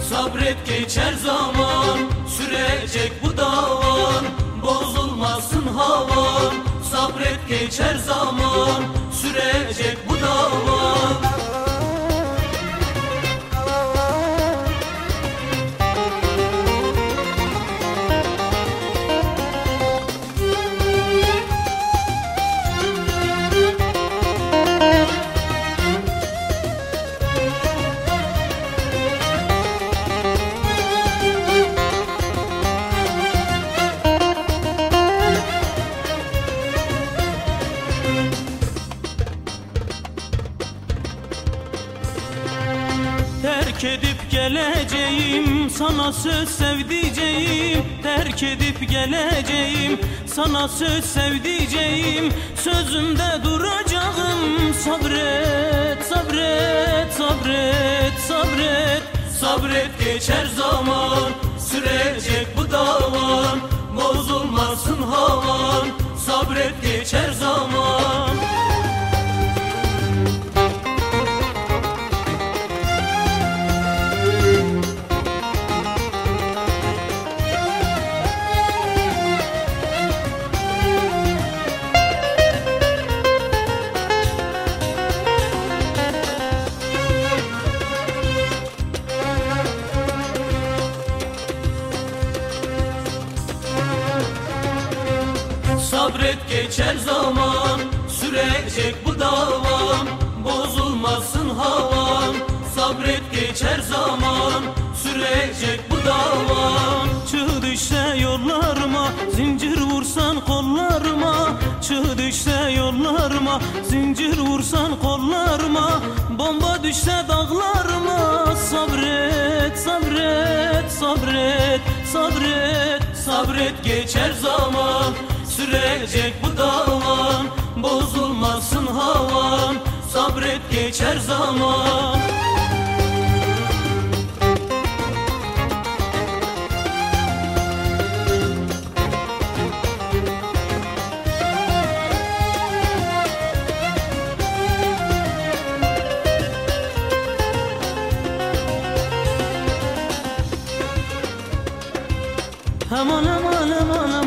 Sabret geçer zaman Sürecek bu davan. Bozulmasın havan Sabret geçer zaman Sürecek bu davan Terk edip geleceğim sana söz sevdiceğim. Terk edip geleceğim sana söz sevdiceğim. Sözümde duracağım sabret sabret sabret sabret. Sabret geçer zaman Sürecek bu davan. Bozulmasın havan Sabret geçer zaman Sabret geçer zaman Sürecek bu davam. Bozulmasın havan Sabret geçer zaman Sürecek bu davam. Çığ düşse yollarıma Zincir vursan kollarıma. Çığ düşse yollarıma Zincir vursan kollarıma. Bomba düşse dağlarıma. Sabret sabret sabret sabret Sabret geçer zaman Sürecek bu davan Bozulmasın havan Sabret geçer zaman. Aman aman aman